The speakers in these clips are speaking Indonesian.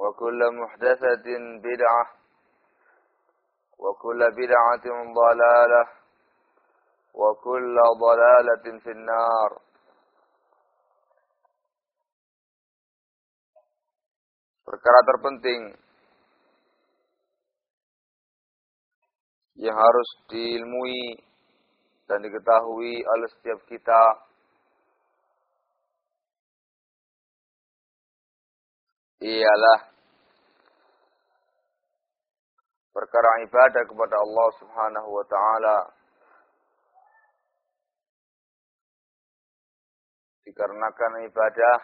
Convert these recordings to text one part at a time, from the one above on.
وكل محدثة بدعة وكل بدعة ضلالة وكل ضلالة في النار Perkara terpenting yang harus diilmui dan diketahui oleh setiap kita ialah perkara ibadah kepada Allah Subhanahu wa taala. Dikarenakan ibadah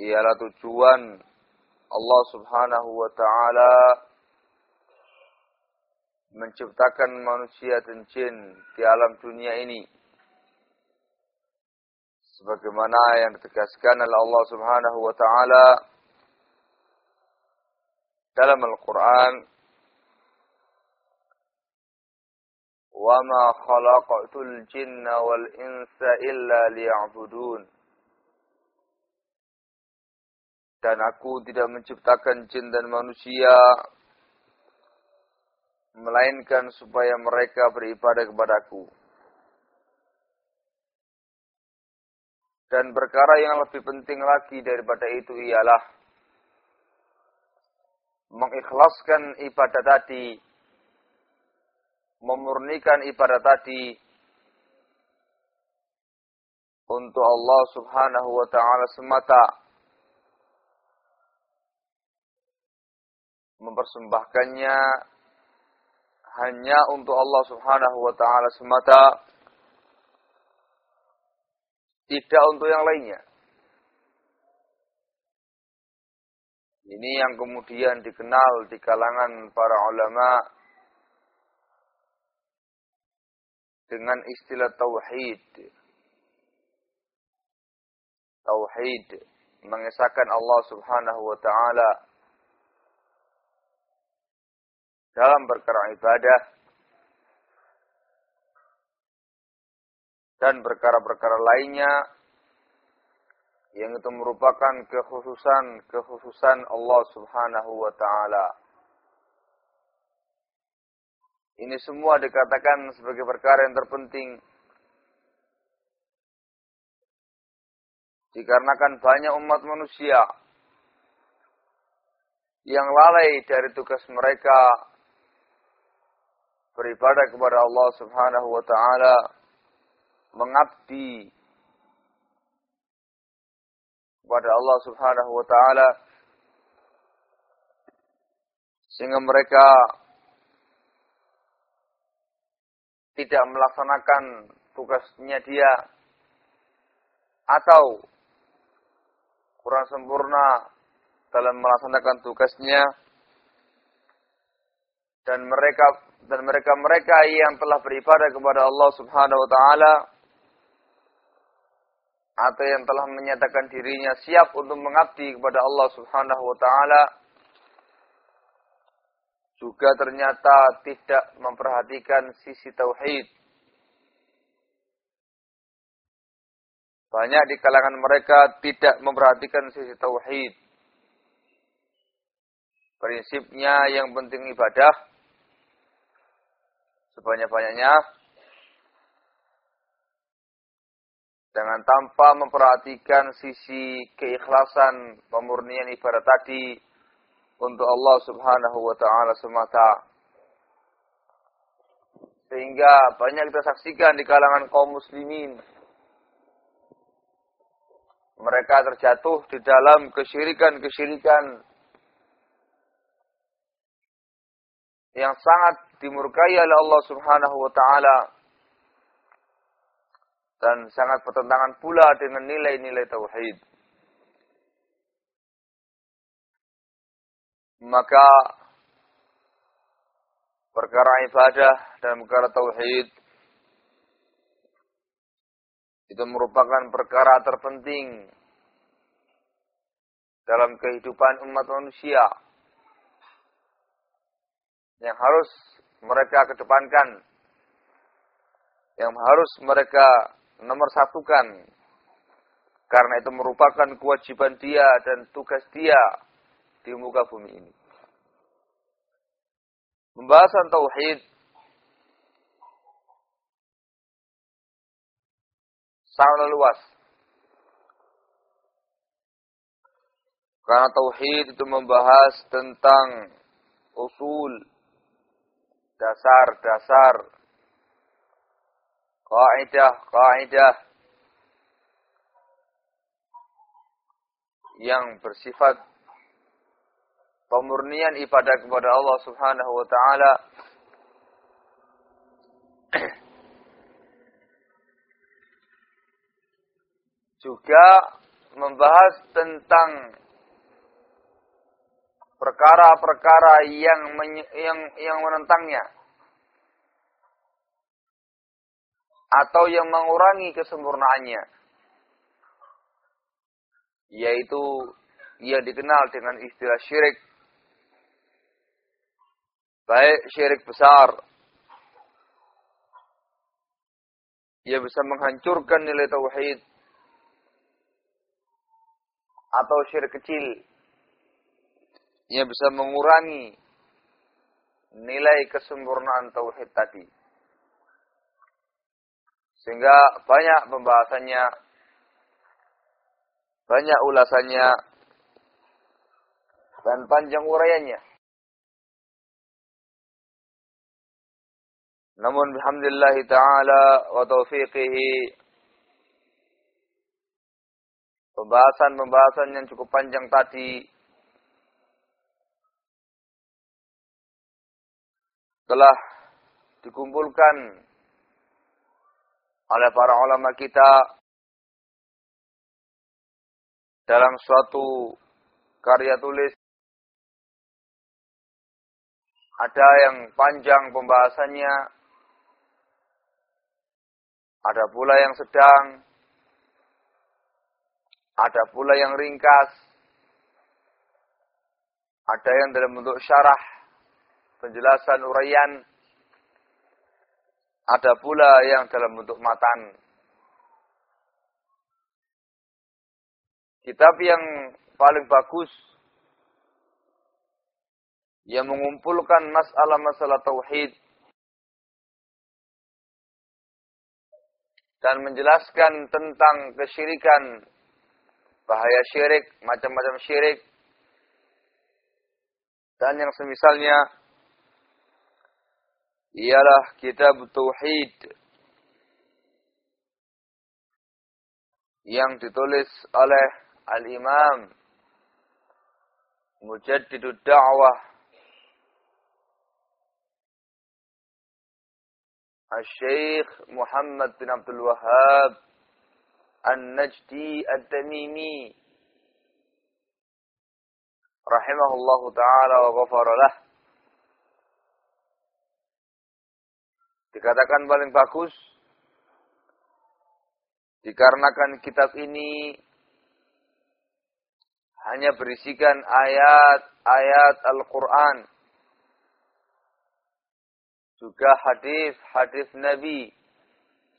ialah tujuan Allah Subhanahu wa taala menciptakan manusia dan jin di alam dunia ini sebagaimana yang ditegaskan oleh Allah Subhanahu wa taala dalam Al-Qur'an wa ma khalaqatul jinna wal insa illa liya'budun dan aku tidak menciptakan jin dan manusia melainkan supaya mereka beribadah kepadaku. Dan perkara yang lebih penting lagi daripada itu ialah mengikhlaskan ibadah tadi, memurnikan ibadah tadi untuk Allah Subhanahu wa taala semata. Mempersembahkannya hanya untuk Allah Subhanahu wa taala semata tidak untuk yang lainnya. Ini yang kemudian dikenal di kalangan para ulama dengan istilah tauhid. Tauhid mengesahkan Allah Subhanahu wa taala dalam perkara ibadah dan perkara-perkara lainnya yang itu merupakan kekhususan kekhususan Allah Subhanahu wa taala. Ini semua dikatakan sebagai perkara yang terpenting dikarenakan banyak umat manusia yang lalai dari tugas mereka beribadah kepada Allah Subhanahu wa taala, mengabdi kepada Allah Subhanahu wa taala sehingga mereka tidak melaksanakan tugasnya dia atau kurang sempurna dalam melaksanakan tugasnya. Dan mereka dan mereka-mereka yang telah beribadah kepada Allah Subhanahu wa taala atau yang telah menyatakan dirinya siap untuk mengabdi kepada Allah Subhanahu wa taala juga ternyata tidak memperhatikan sisi tauhid. Banyak di kalangan mereka tidak memperhatikan sisi tauhid. Prinsipnya yang penting ibadah sebanyak-banyaknya dengan tanpa memperhatikan sisi keikhlasan pemurnian ibadah tadi untuk Allah Subhanahu wa taala semata. Sehingga banyak kita saksikan di kalangan kaum muslimin mereka terjatuh di dalam kesyirikan-kesyirikan yang sangat dimurkai oleh Allah Subhanahu wa taala dan sangat bertentangan pula dengan nilai-nilai tauhid. Maka perkara ibadah dan perkara tauhid itu merupakan perkara terpenting dalam kehidupan umat manusia yang harus mereka kedepankan yang harus mereka nomor satukan. Karena itu merupakan kewajiban dia dan tugas dia di muka bumi ini. Pembahasan tauhid sangat luas. Karena tauhid itu membahas tentang usul, dasar-dasar kaidah kaidah yang bersifat pemurnian ibadah kepada Allah Subhanahu wa taala. Juga membahas tentang perkara-perkara yang yang yang menentangnya atau yang mengurangi kesempurnaannya. Yaitu ia dikenal dengan istilah syirik. Baik syirik besar. Ia bisa menghancurkan nilai tauhid. Atau syirik kecil. Ia bisa mengurangi nilai kesempurnaan tauhid tadi sehingga banyak pembahasannya, banyak ulasannya, dan panjang uraiannya. Namun alhamdulillah taala wa taufiqihi pembahasan-pembahasan yang cukup panjang tadi telah dikumpulkan oleh para ulama kita dalam suatu karya tulis. Ada yang panjang pembahasannya. Ada pula yang sedang. Ada pula yang ringkas. Ada yang dalam bentuk syarah penjelasan uraian ada pula yang dalam bentuk matan. kitab yang paling bagus yang mengumpulkan masalah-masalah tauhid dan menjelaskan tentang kesyirikan, bahaya syirik, macam-macam syirik, dan yang semisalnya ialah kitab tauhid yang ditulis oleh al-Imam Mujaddidud Da'wah Al-Syeikh Muhammad bin Abdul Wahab An-Najdi Al-Tamimi Rahimahullahu Ta'ala wa ghafaralah. Dikatakan paling bagus dikarenakan kitab ini hanya berisikan ayat-ayat Al-Quran. Juga hadis-hadis Nabi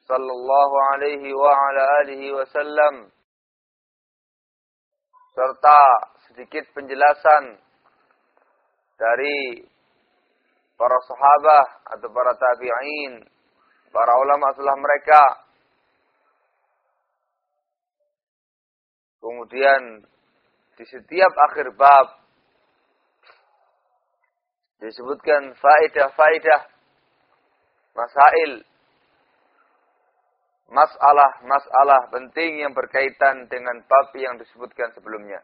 sallallahu alaihi wa ala alihi wasallam. Serta sedikit penjelasan dari para sahabat atau para tabi'in, para ulama setelah mereka. Kemudian di setiap akhir bab disebutkan faidah-faidah masail masalah-masalah penting yang berkaitan dengan bab yang disebutkan sebelumnya.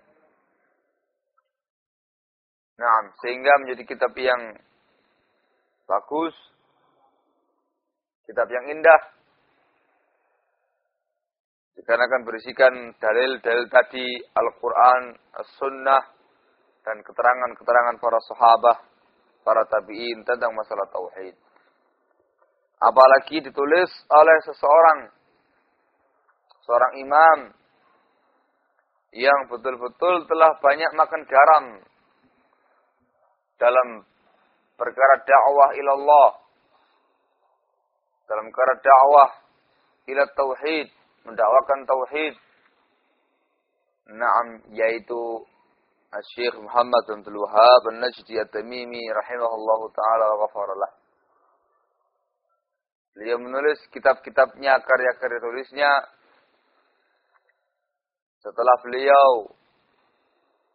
Nah, sehingga menjadi kitab yang bagus, kitab yang indah, dikarenakan berisikan dalil-dalil tadi Al-Quran, As-Sunnah, dan keterangan-keterangan para sahabat, para tabi'in tentang masalah tauhid. Apalagi ditulis oleh seseorang, seorang imam yang betul-betul telah banyak makan garam dalam perkara dakwah ilallah, dalam perkara dakwah ila tauhid, mendakwakan tauhid. Naam, yaitu Syekh Muhammad bin Abdul Wahab An-Najdi At-Tamimi rahimahullahu taala wa ghafara Beliau menulis kitab-kitabnya, karya-karya tulisnya. Setelah beliau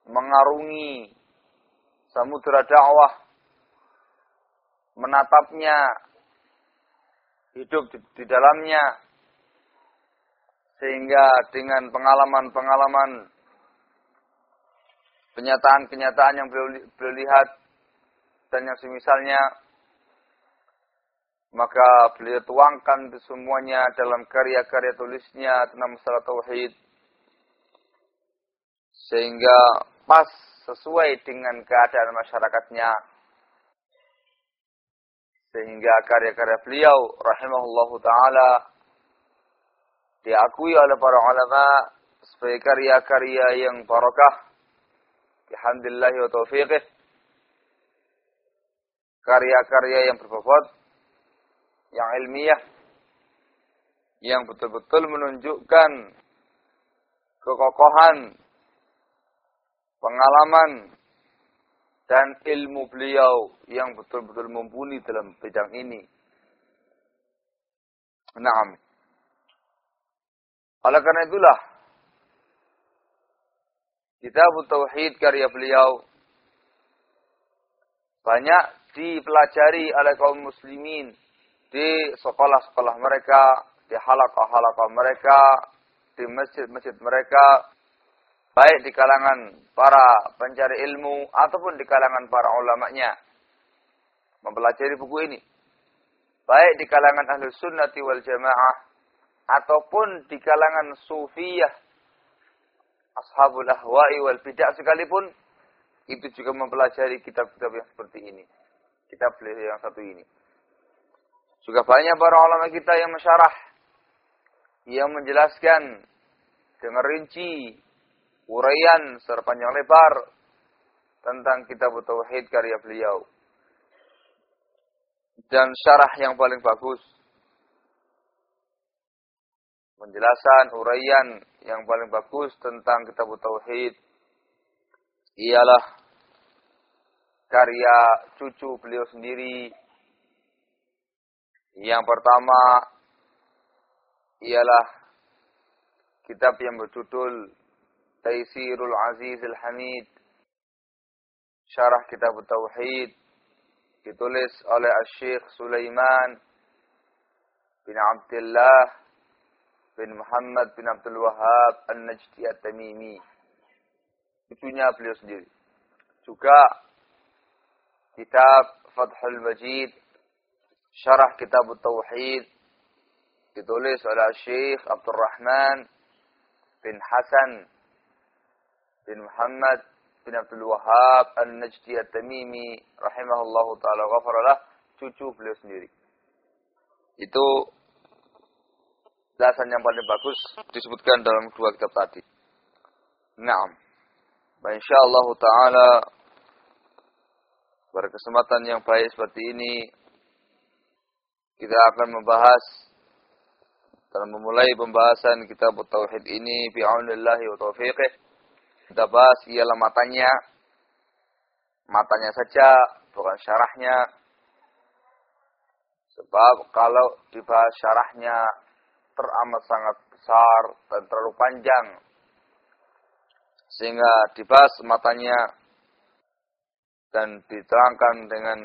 mengarungi samudera dakwah, menatapnya, hidup di, di dalamnya, sehingga dengan pengalaman-pengalaman, kenyataan-kenyataan yang beliau, beliau lihat, dan yang semisalnya, maka beliau tuangkan itu semuanya dalam karya-karya tulisnya tentang masalah tauhid. Sehingga pas sesuai dengan keadaan masyarakatnya sehingga karya-karya beliau rahimahullah taala diakui oleh para ulama sebagai karya-karya yang barakah bihamdillah wa taufiqih. Karya-karya yang berbobot yang ilmiah yang betul-betul menunjukkan kekokohan, pengalaman, dan ilmu beliau yang betul-betul mumpuni dalam bidang ini. Naam. Oleh karena itulah, kitab Tauhid karya beliau banyak dipelajari oleh kaum muslimin di sekolah-sekolah mereka, di halaqah-halaqah mereka, di masjid-masjid mereka, baik di kalangan para pencari ilmu ataupun di kalangan para ulamanya mempelajari buku ini. Baik di kalangan ahli sunnati wal jamaah ataupun di kalangan sufiyah ashabul ahwa'i wal bid'ah sekalipun itu juga mempelajari kitab-kitab yang seperti ini. Kitab beliau yang satu ini. Juga banyak para ulama kita yang mensyarah, yang menjelaskan dengan rinci, uraian serpanjang lebar tentang kitab tauhid karya beliau. Dan syarah yang paling bagus penjelasan uraian yang paling bagus tentang kitab tauhid ialah karya cucu beliau sendiri. Yang pertama ialah kitab yang berjudul Taisirul Aziz Al-Hamid Syarah Kitab Tauhid ditulis oleh Syekh Sulaiman bin Abdullah bin Muhammad bin Abdul Wahab An-Najdi At-Tamimi. Cucunya beliau sendiri. Juga kitab Fathul Majid, Syarah Kitab Tauhid, ditulis oleh Syekh Abdul Rahman bin Hasan bin Muhammad bin Abdul Wahab An-Najdi At-Tamimi rahimahullahu taala ghafaralah cucu beliau sendiri. Itu Jelasan yang paling bagus disebutkan dalam dua kitab tadi. Naam. Insyaallah taala pada kesempatan yang baik seperti ini kita akan membahas dalam memulai pembahasan kitab tauhid ini bi'aunillahi wa taufiqih kita bahas ialah matanya. Matanya saja bukan syarahnya. Sebab kalau dibahas syarahnya teramat sangat besar dan terlalu panjang. Sehingga dibahas matanya dan diterangkan dengan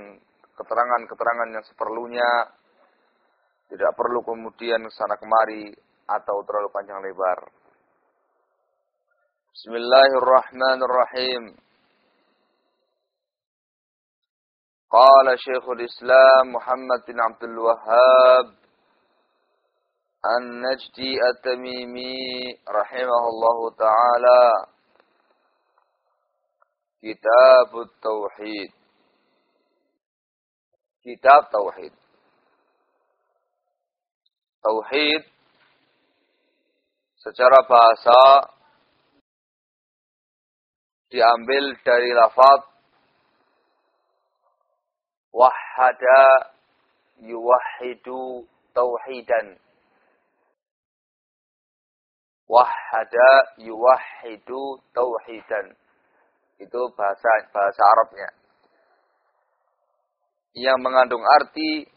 keterangan-keterangan yang seperlunya. Tidak perlu kemudian sana kemari atau terlalu panjang lebar. بسم الله الرحمن الرحيم. قال شيخ الإسلام محمد بن عبد الوهاب النجدي التميمي رحمه الله تعالى. كتاب التوحيد. كتاب توحيد. توحيد. secara bahasa diambil dari lafaz wahada yuwahidu tauhidan wahada yuwahidu tauhidan. Itu bahasa bahasa Arabnya. Yang mengandung arti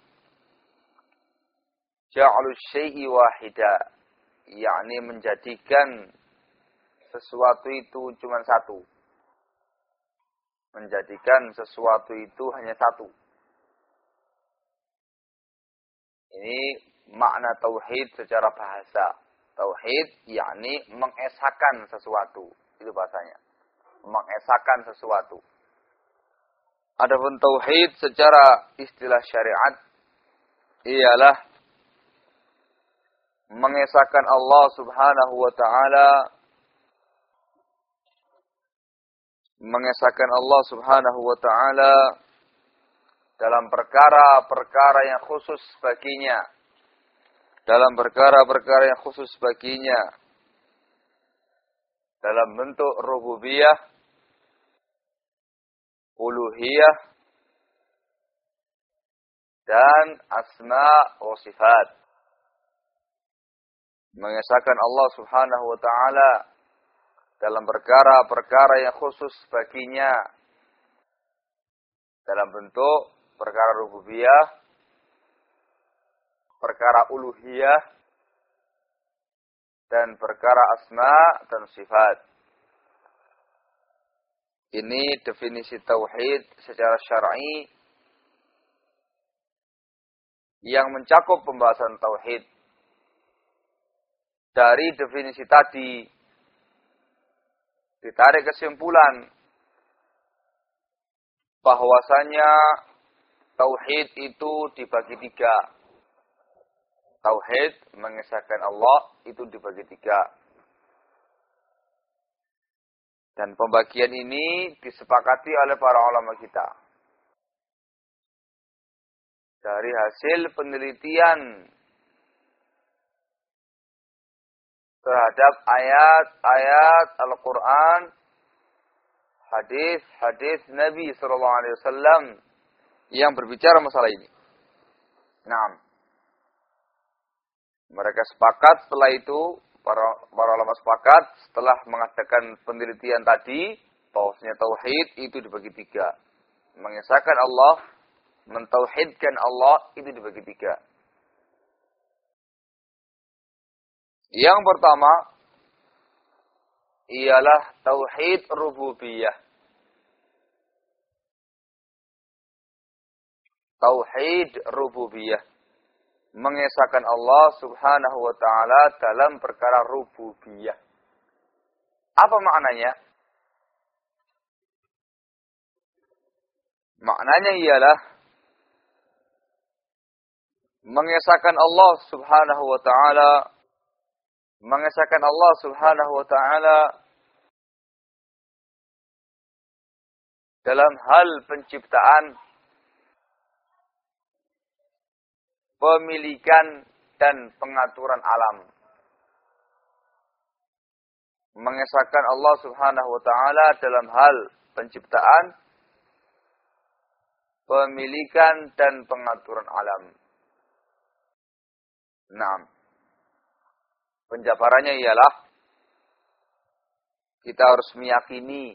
ja'alus syai'i wahida, yakni menjadikan sesuatu itu cuma satu. Menjadikan sesuatu itu hanya satu. Ini makna tauhid secara bahasa. Tauhid yakni mengesahkan sesuatu. Itu bahasanya. Mengesahkan sesuatu. Adapun tauhid secara istilah syariat ialah mengesahkan Allah Subhanahu wa taala mengesahkan Allah Subhanahu wa taala dalam perkara-perkara yang khusus baginya dalam perkara-perkara yang khusus baginya dalam bentuk rububiyah, uluhiyah, dan asma wa sifat. Mengesahkan Allah subhanahu wa ta'ala dalam perkara-perkara yang khusus baginya dalam bentuk perkara rububiyah, perkara uluhiyah dan perkara asma dan sifat. Ini definisi tauhid secara syar'i yang mencakup pembahasan tauhid. Dari definisi tadi ditarik kesimpulan bahwasanya tauhid itu dibagi tiga. Tauhid mengesahkan Allah itu dibagi tiga. Dan pembagian ini disepakati oleh para ulama kita. Dari hasil penelitian terhadap ayat-ayat Al-Quran, hadis-hadis Nabi Sallallahu Alaihi Wasallam yang berbicara masalah ini. Nah, Mereka sepakat setelah itu, para, para ulama sepakat setelah mengadakan penelitian tadi, bahwasanya tauhid itu dibagi tiga. Mengesahkan Allah, mentauhidkan Allah itu dibagi tiga. Yang pertama ialah tauhid rububiyah. Tauhid rububiyah mengesahkan Allah Subhanahu wa taala dalam perkara rububiyah. Apa maknanya? Maknanya ialah mengesahkan Allah Subhanahu wa taala mengesahkan Allah Subhanahu wa taala dalam hal penciptaan pemilikan dan pengaturan alam. Mengesahkan Allah Subhanahu wa taala dalam hal penciptaan, pemilikan dan pengaturan alam. Nah, penjabarannya ialah kita harus meyakini,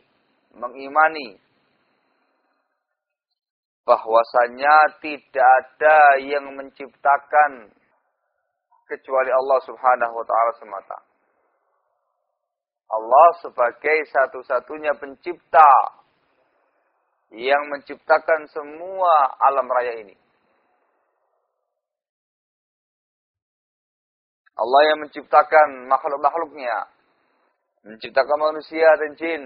mengimani bahwasanya tidak ada yang menciptakan kecuali Allah Subhanahu wa taala semata. Allah sebagai satu-satunya pencipta yang menciptakan semua alam raya ini. Allah yang menciptakan makhluk-makhluknya, menciptakan manusia dan jin,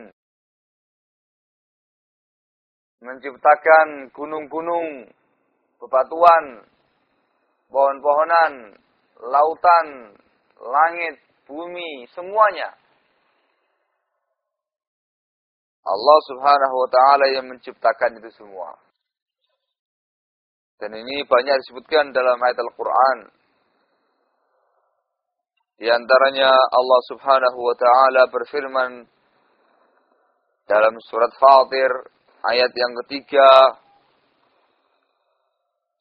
menciptakan gunung-gunung, bebatuan, pohon-pohonan, lautan, langit, bumi, semuanya. Allah subhanahu wa ta'ala yang menciptakan itu semua. Dan ini banyak disebutkan dalam ayat Al-Quran. Di antaranya Allah subhanahu wa ta'ala berfirman dalam surat Fatir Ayat yang ketiga.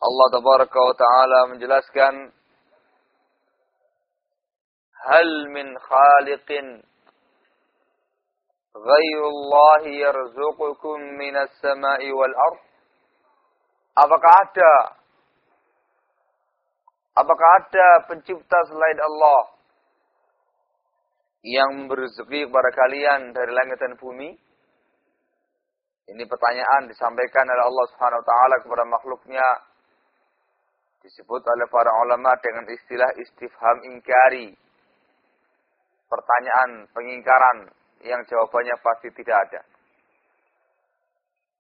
Allah tabaraka wa taala menjelaskan Hal min khaliqin ghairullah yarzuqukum minas sama'i wal ard? Apakah ada Apakah ada pencipta selain Allah yang memberi rezeki kepada kalian dari langit dan bumi? Ini pertanyaan disampaikan oleh Allah Subhanahu wa taala kepada makhluknya. Disebut oleh para ulama dengan istilah istifham ingkari. Pertanyaan pengingkaran yang jawabannya pasti tidak ada.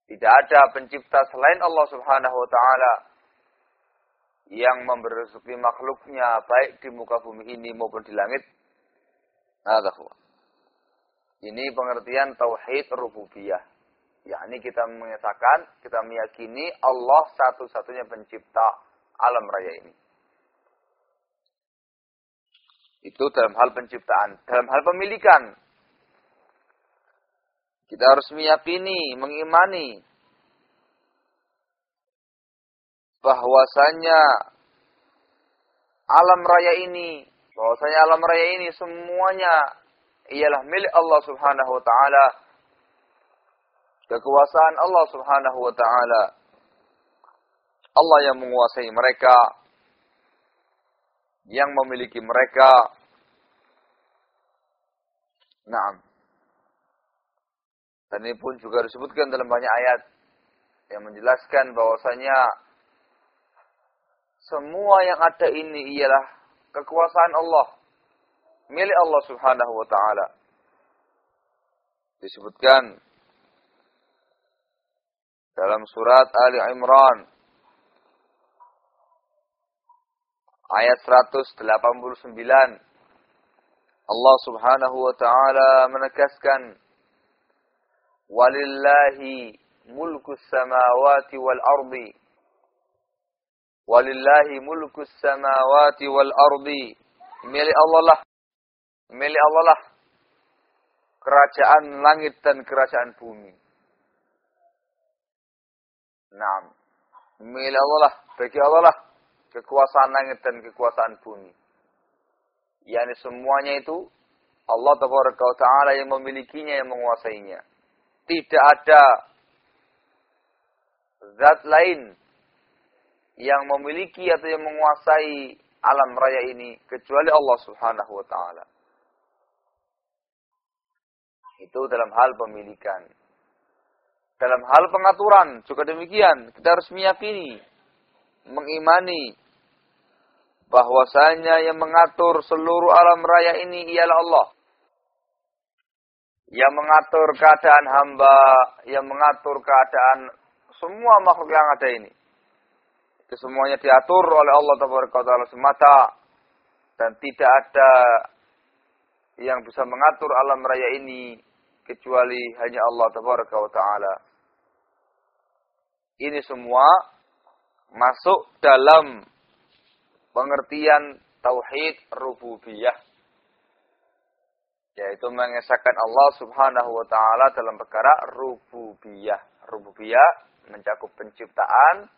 Tidak ada pencipta selain Allah Subhanahu wa taala yang memberi makhluknya baik di muka bumi ini maupun di langit. Ini pengertian tauhid rububiyah yakni kita menyatakan, kita meyakini Allah satu-satunya pencipta alam raya ini. Itu dalam hal penciptaan. Dalam hal pemilikan, kita harus meyakini, mengimani bahwasanya alam raya ini, bahwasanya alam raya ini semuanya ialah milik Allah Subhanahu wa taala kekuasaan Allah Subhanahu wa taala. Allah yang menguasai mereka, yang memiliki mereka. Naam. Dan ini pun juga disebutkan dalam banyak ayat yang menjelaskan bahwasanya semua yang ada ini ialah kekuasaan Allah, milik Allah Subhanahu wa taala. Disebutkan dalam surat Ali Imran. Ayat 189 Allah Subhanahu wa taala menegaskan walillahi mulku samawati wal ardi walillahi mulku samawati wal ardi. Milik Allah lah. Milik Allah lah. Kerajaan langit dan kerajaan bumi. Nah, milik Allah lah, bagi Allah lah. Kekuasaan langit dan kekuasaan bumi. yakni semuanya itu Allah Taala yang memilikinya, yang menguasainya. Tidak ada zat lain yang memiliki atau yang menguasai alam raya ini kecuali Allah Subhanahu wa taala. Itu dalam hal pemilikan. Dalam hal pengaturan juga demikian. Kita harus meyakini, mengimani bahwasanya yang mengatur seluruh alam raya ini ialah Allah. Yang mengatur keadaan hamba, yang mengatur keadaan semua makhluk yang ada ini. Itu semuanya diatur oleh Allah Taala semata dan tidak ada yang bisa mengatur alam raya ini kecuali hanya Allah Taala. Ini semua masuk dalam pengertian tauhid rububiyah yaitu mengesahkan Allah Subhanahu wa taala dalam perkara rububiyah. Rububiyah mencakup penciptaan,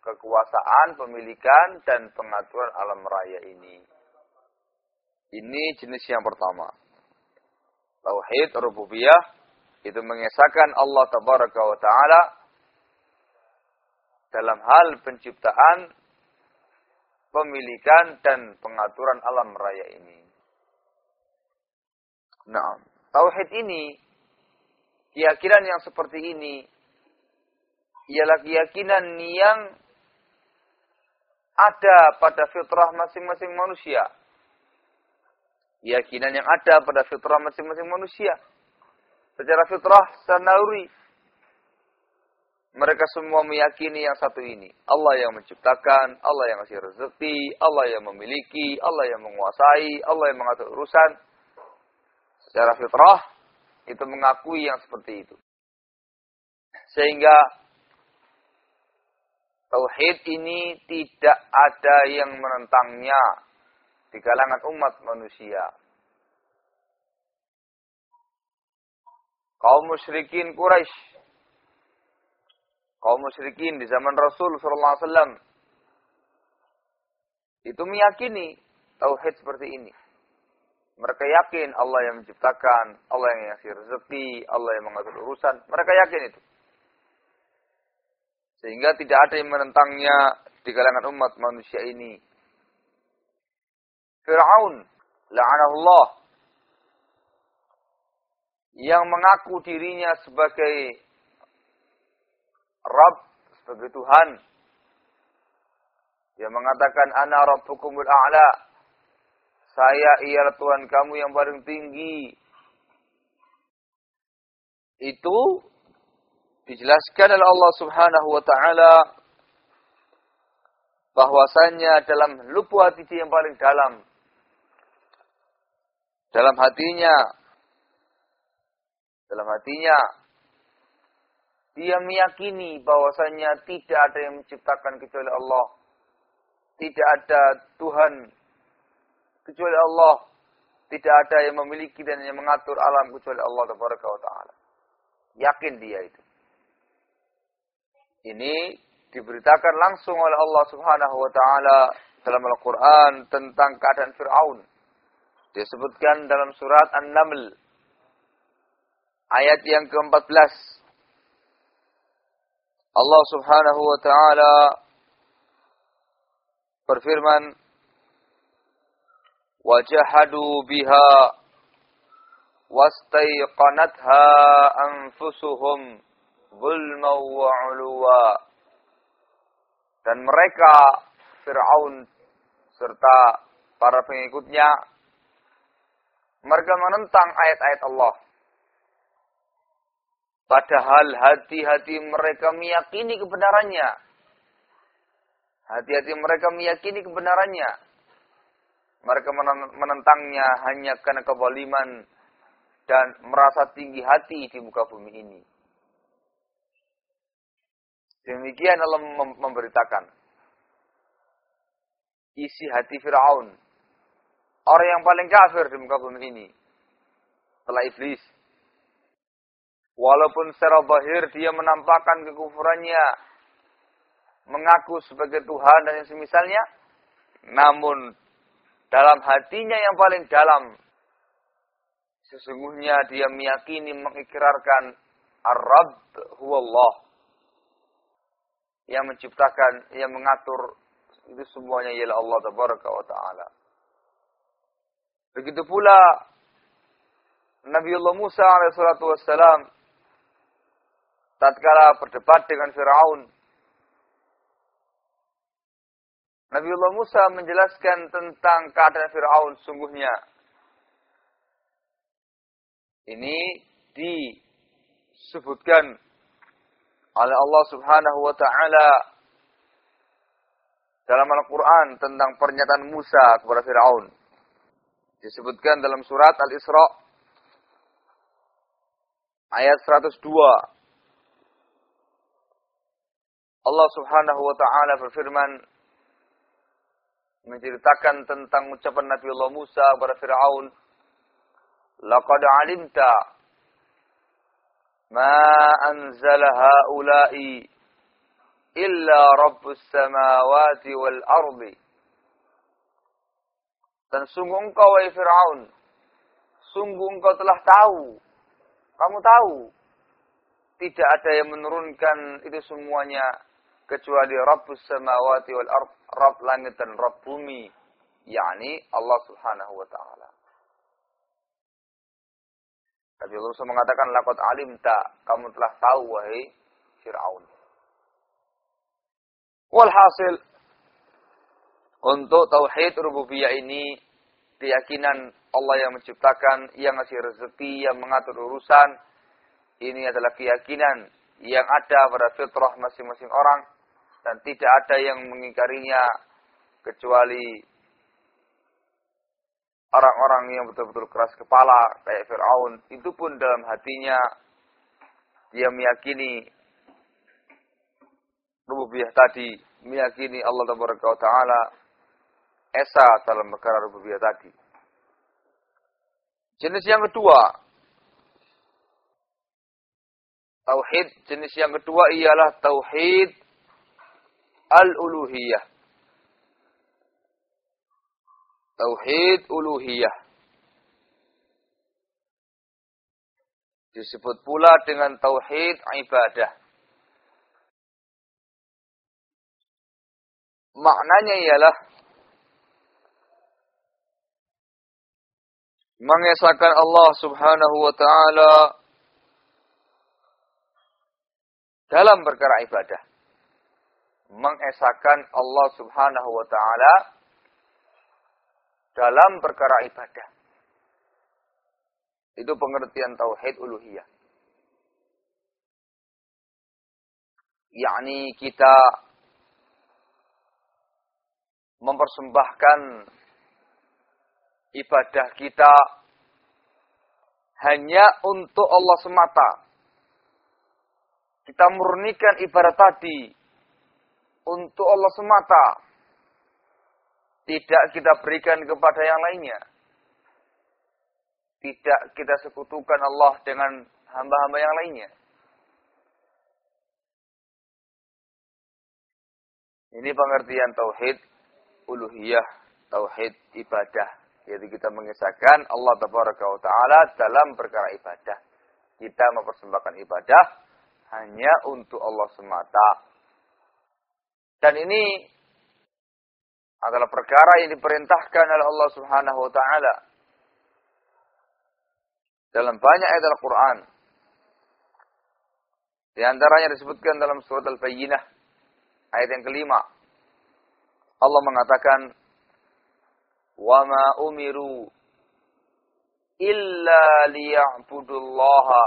kekuasaan, pemilikan dan pengaturan alam raya ini. Ini jenis yang pertama. Tauhid rububiyah itu mengesahkan Allah tabaraka wa taala dalam hal penciptaan, pemilikan dan pengaturan alam raya ini. Nah, tauhid ini keyakinan yang seperti ini ialah keyakinan yang ada pada fitrah masing-masing manusia. Keyakinan yang ada pada fitrah masing-masing manusia. Secara fitrah, secara naluri, mereka semua meyakini yang satu ini. Allah yang menciptakan, Allah yang ngasih rezeki, Allah yang memiliki, Allah yang menguasai, Allah yang mengatur urusan. Secara fitrah, itu mengakui yang seperti itu. Sehingga tauhid ini tidak ada yang menentangnya di kalangan umat manusia. Kaum musyrikin Quraisy kaum musyrikin di zaman Rasul sallallahu alaihi wasallam itu meyakini tauhid seperti ini. Mereka yakin Allah yang menciptakan, Allah yang ngasih rezeki, Allah yang mengatur urusan. Mereka yakin itu. Sehingga tidak ada yang menentangnya di kalangan umat manusia ini. Fir'aun, la'anahullah, yang mengaku dirinya sebagai Rabb sebagai Tuhan. Dia mengatakan ana rabbukumul a'la. Saya ialah Tuhan kamu yang paling tinggi. Itu dijelaskan oleh Allah Subhanahu wa taala bahwasanya dalam lubuk hati yang paling dalam dalam hatinya dalam hatinya dia meyakini bahwasanya tidak ada yang menciptakan kecuali Allah. Tidak ada Tuhan kecuali Allah. Tidak ada yang memiliki dan yang mengatur alam kecuali Allah Taala. Yakin dia itu. Ini diberitakan langsung oleh Allah Subhanahu wa taala dalam Al-Qur'an tentang keadaan Firaun. Disebutkan dalam surat An-Naml ayat yang ke-14. Allah Subhanahu wa taala berfirman wajahadu biha wastaiqanatha anfusuhum zulma wa ulwa dan mereka Fir'aun serta para pengikutnya mereka menentang ayat-ayat Allah Padahal hati-hati mereka meyakini kebenarannya. Hati-hati mereka meyakini kebenarannya. Mereka menentangnya hanya karena kebaliman dan merasa tinggi hati di muka bumi ini. Demikian Allah memberitakan isi hati Firaun. Orang yang paling kafir di muka bumi ini. Setelah iblis. Walaupun secara bahir dia menampakkan kekufurannya, mengaku sebagai Tuhan dan yang semisalnya, namun dalam hatinya yang paling dalam sesungguhnya dia meyakini mengikrarkan Ar-Rabb huwa Allah yang menciptakan, yang mengatur itu semuanya ialah Allah tabaraka wa taala. Begitu pula Nabiullah Musa alaihissalatu wassalam tatkala berdebat dengan Firaun Nabiullah Musa menjelaskan tentang keadaan Firaun sungguhnya ini disebutkan oleh Allah Subhanahu wa taala dalam Al-Qur'an tentang pernyataan Musa kepada Firaun. Disebutkan dalam surat Al-Isra ayat 102. Allah Subhanahu wa taala berfirman menceritakan tentang ucapan Nabi Allah Musa kepada Firaun, "Laqad 'alimta anzala haula'i illa rabbus samawati wal ardi." Dan sungguh engkau, wahai Fir'aun, sungguh engkau telah tahu, kamu tahu, tidak ada yang menurunkan itu semuanya kecuali Rabbus samawati wal ard, Rabb langit dan Rabb bumi, yakni Allah Subhanahu wa taala. Tapi Allah mengatakan laqad alimta, kamu telah tahu wahai Firaun. Walhasil untuk tauhid rububiyah ini keyakinan Allah yang menciptakan, yang ngasih rezeki, yang mengatur urusan, ini adalah keyakinan yang ada pada fitrah masing-masing orang dan tidak ada yang mengingkarinya kecuali orang-orang yang betul-betul keras kepala kayak Fir'aun itu pun dalam hatinya dia meyakini rububiyah tadi meyakini Allah Taala esa dalam perkara rububiyah tadi jenis yang kedua tauhid jenis yang kedua ialah tauhid al-uluhiyah. Tauhid uluhiyah. Disebut pula dengan tauhid ibadah. Maknanya ialah mengesahkan Allah Subhanahu wa taala dalam perkara ibadah mengesahkan Allah Subhanahu wa taala dalam perkara ibadah. Itu pengertian tauhid uluhiyah. yakni kita mempersembahkan ibadah kita hanya untuk Allah semata. Kita murnikan ibadah tadi untuk Allah semata. Tidak kita berikan kepada yang lainnya. Tidak kita sekutukan Allah dengan hamba-hamba yang lainnya. Ini pengertian tauhid uluhiyah, tauhid ibadah. Jadi kita mengisahkan Allah Taala dalam perkara ibadah. Kita mempersembahkan ibadah hanya untuk Allah semata dan ini adalah perkara yang diperintahkan oleh Allah Subhanahu wa taala dalam banyak ayat Al-Qur'an. Di antaranya disebutkan dalam surat Al-Bayyinah ayat yang kelima. Allah mengatakan wa ma umiru illa liya'budullaha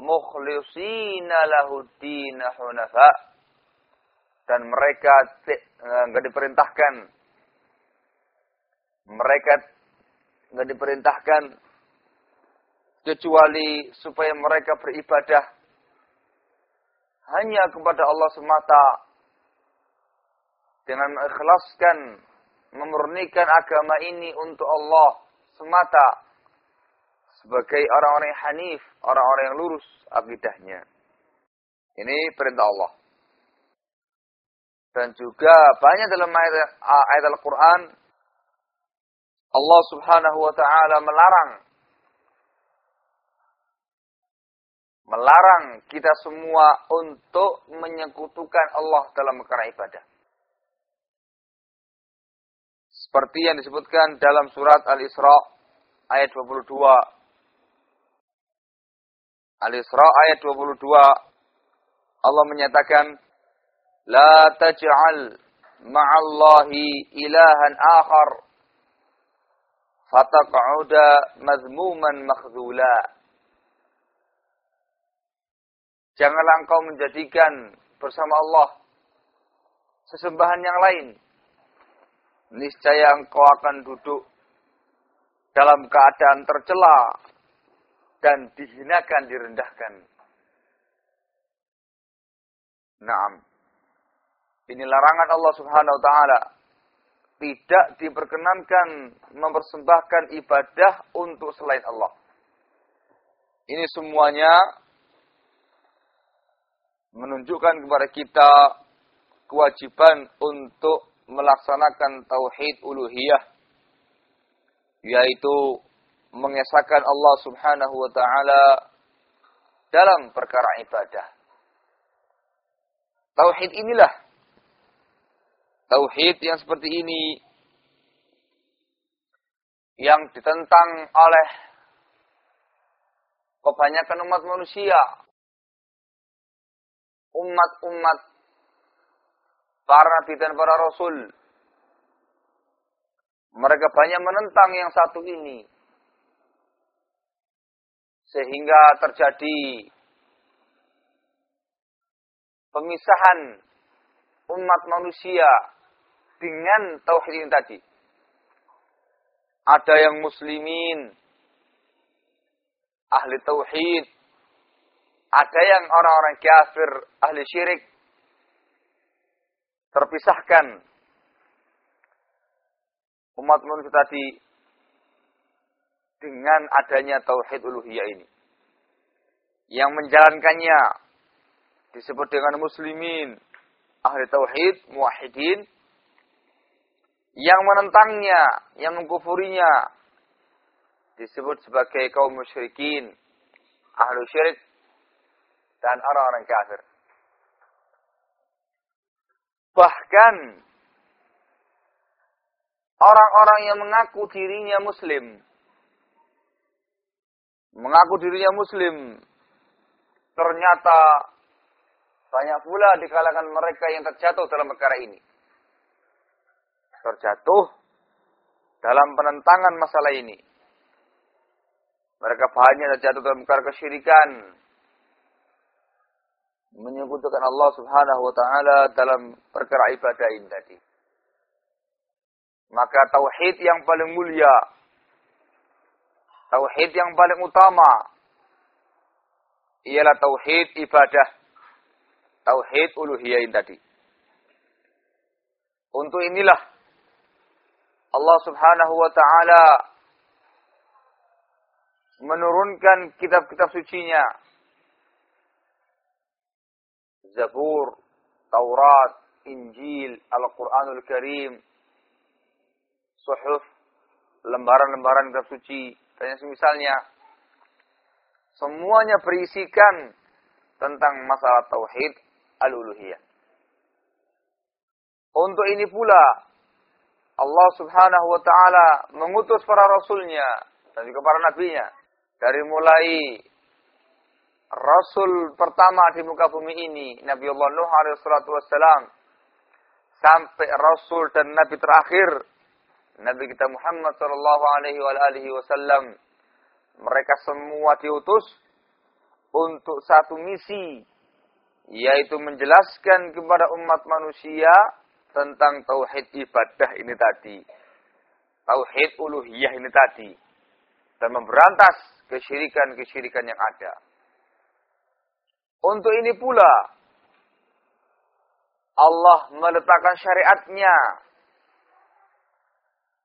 mukhlishina lahu hunafa dan mereka nggak eh, diperintahkan mereka nggak diperintahkan kecuali supaya mereka beribadah hanya kepada Allah semata dengan mengikhlaskan memurnikan agama ini untuk Allah semata sebagai orang-orang yang hanif, orang-orang yang lurus akidahnya. Ini perintah Allah. Dan juga banyak dalam ayat, ayat Al-Quran Allah Subhanahu wa taala melarang melarang kita semua untuk menyekutukan Allah dalam perkara ibadah. Seperti yang disebutkan dalam surat Al-Isra ayat 22. Al-Isra ayat 22 Allah menyatakan La taj'al ma'allahi ilahan akhar fataq'uda mazmuman makhdula. Janganlah engkau menjadikan bersama Allah sesembahan yang lain. Niscaya engkau akan duduk dalam keadaan tercela dan dihinakan, direndahkan. Naam. Ini larangan Allah Subhanahu wa taala tidak diperkenankan mempersembahkan ibadah untuk selain Allah. Ini semuanya menunjukkan kepada kita kewajiban untuk melaksanakan tauhid uluhiyah yaitu mengesahkan Allah Subhanahu wa taala dalam perkara ibadah. Tauhid inilah Tauhid yang seperti ini yang ditentang oleh kebanyakan umat manusia, umat-umat para nabi dan para rasul. Mereka banyak menentang yang satu ini. Sehingga terjadi pemisahan umat manusia dengan tauhid ini tadi. Ada yang muslimin, ahli tauhid, ada yang orang-orang kafir, ahli syirik, terpisahkan. Umat manusia tadi dengan adanya tauhid uluhiyah ini. Yang menjalankannya disebut dengan muslimin, ahli tauhid, muwahhidin, yang menentangnya, yang mengkufurinya. Disebut sebagai kaum musyrikin, ahlu syirik dan orang-orang kafir. Bahkan orang-orang yang mengaku dirinya muslim. Mengaku dirinya muslim. Ternyata banyak pula di kalangan mereka yang terjatuh dalam perkara ini terjatuh dalam penentangan masalah ini. Mereka banyak terjatuh dalam perkara kesyirikan. Menyebutkan Allah subhanahu wa ta'ala dalam perkara ibadah ini tadi. Maka tauhid yang paling mulia. Tauhid yang paling utama. Ialah tauhid ibadah. Tauhid uluhiyah ini tadi. Untuk inilah Allah Subhanahu wa taala menurunkan kitab-kitab sucinya. Zabur, Taurat, Injil, Al-Qur'anul Karim, suhuf, lembaran-lembaran kitab suci, dan yang semisalnya. Semuanya berisikan tentang masalah tauhid al-uluhiyah. Untuk ini pula Allah subhanahu wa ta'ala mengutus para rasulnya dan juga para nabinya. Dari mulai rasul pertama di muka bumi ini, Nabi Allah Nuh alaihi wassalam, sampai rasul dan nabi terakhir, Nabi kita Muhammad sallallahu alaihi wa alihi wasallam. Mereka semua diutus untuk satu misi, yaitu menjelaskan kepada umat manusia tentang tauhid ibadah ini tadi. Tauhid uluhiyah ini tadi. Dan memberantas kesyirikan-kesyirikan yang ada. Untuk ini pula, Allah meletakkan syariatnya.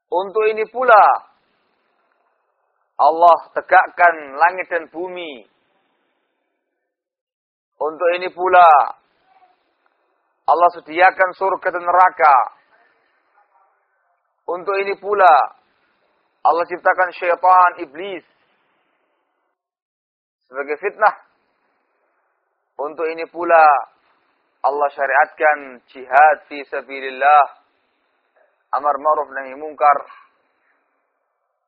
Untuk ini pula, Allah tegakkan langit dan bumi. Untuk ini pula, Allah sediakan surga dan neraka. Untuk ini pula Allah ciptakan syaitan, iblis sebagai fitnah. Untuk ini pula Allah syariatkan jihad fi sabilillah. Amar ma'ruf nahi mungkar.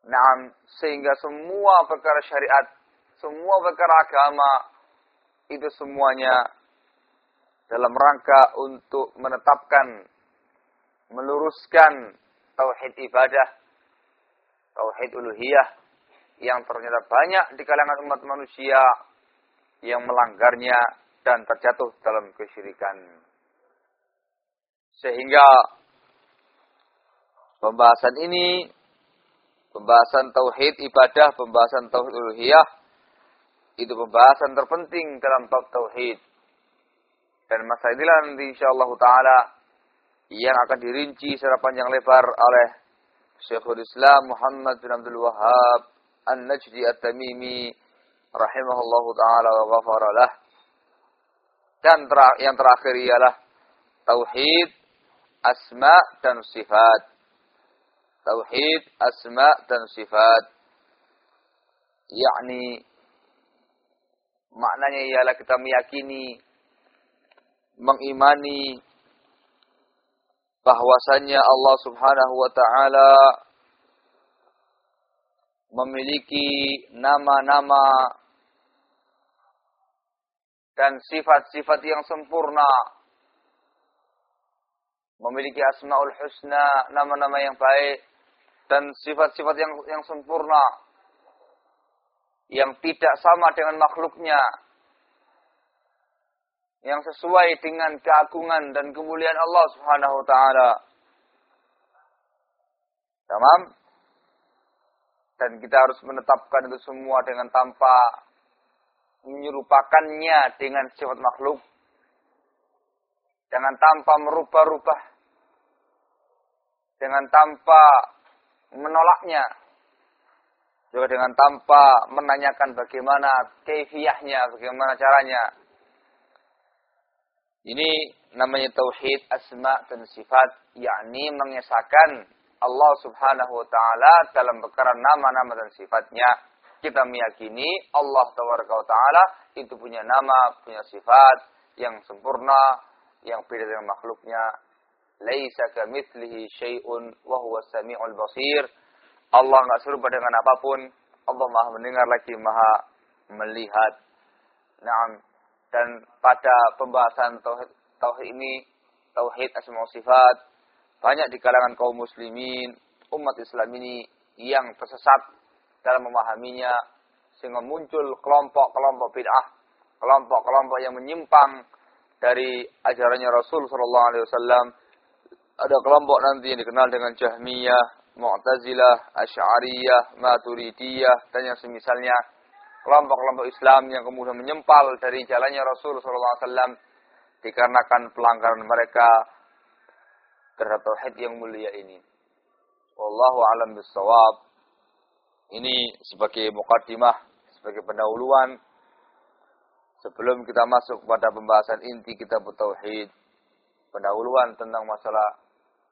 Naam, sehingga semua perkara syariat, semua perkara agama itu semuanya dalam rangka untuk menetapkan meluruskan tauhid ibadah, tauhid uluhiyah yang ternyata banyak di kalangan umat manusia yang melanggarnya dan terjatuh dalam kesyirikan. Sehingga pembahasan ini, pembahasan tauhid ibadah, pembahasan tauhid uluhiyah, itu pembahasan terpenting dalam bab tauhid. Dan masa inilah nanti insyaallah taala yang akan dirinci secara panjang lebar oleh Syekhul Islam Muhammad bin Abdul Wahab An-Najdi At-Tamimi rahimahullahu taala wa ghafara lah. Dan yang terakhir ialah tauhid asma dan sifat. Tauhid asma dan sifat. Yakni maknanya ialah kita meyakini mengimani bahwasannya Allah Subhanahu wa taala memiliki nama-nama dan sifat-sifat yang sempurna. Memiliki asmaul husna, nama-nama yang baik dan sifat-sifat yang yang sempurna yang tidak sama dengan makhluknya. Yang sesuai dengan keagungan dan kemuliaan Allah Subhanahu wa taala. Tamam? Dan kita harus menetapkan itu semua dengan tanpa menyerupakannya dengan sifat makhluk. Jangan tanpa merubah-rubah. Dengan tanpa menolaknya. Juga dengan tanpa menanyakan bagaimana kefiahnya, bagaimana caranya. Ini namanya tauhid asma dan sifat, yakni mengesahkan Allah Subhanahu wa taala dalam perkara nama-nama dan sifatnya kita meyakini Allah Taala itu punya nama, punya sifat yang sempurna, yang beda dengan makhluknya. Laisa kamitslihi syai'un wa huwa samiul basir. Allah enggak serupa dengan apa pun. Allah Maha mendengar lagi Maha melihat. Naam. Dan pada pembahasan tauhid, tauhid ini, tauhid asma sifat, banyak di kalangan kaum muslimin, umat Islam ini yang tersesat dalam memahaminya sehingga muncul kelompok-kelompok bid'ah, kelompok-kelompok yang menyimpang dari ajarannya Rasul sallallahu alaihi wasallam. Ada kelompok nanti yang dikenal dengan Jahmiyah, Mu'tazilah, Asy'ariyah, Maturidiyah dan yang semisalnya. Kelompok-kelompok Islam yang kemudian menyempal dari jalannya Rasul wasallam dikarenakan pelanggaran mereka terhadap tauhid yang mulia ini. Wallahu alam bisawab. Ini sebagai mukaddimah, sebagai pendahuluan sebelum kita masuk pada pembahasan inti kita tauhid. Pendahuluan tentang masalah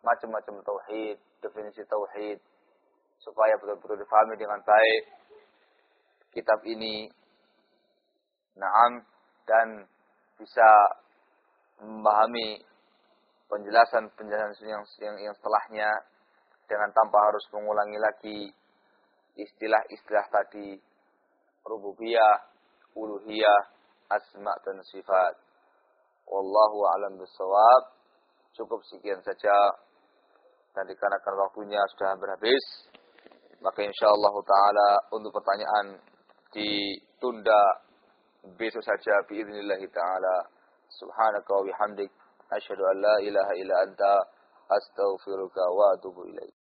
macam-macam tauhid, definisi tauhid supaya betul-betul difahami dengan baik kitab ini. Naam dan bisa memahami penjelasan-penjelasan yang, yang yang setelahnya dengan tanpa harus mengulangi lagi istilah-istilah tadi rububiyah, uluhiyah, asma dan sifat. Wallahu a'lam bissawab. Cukup sekian saja. Dan dikarenakan waktunya sudah hampir habis, maka insyaallah taala untuk pertanyaan ditunda besok saja biidznillah taala. Subhanaka wa bihamdik asyhadu an la ilaha illa anta astaghfiruka wa atubu ilaik.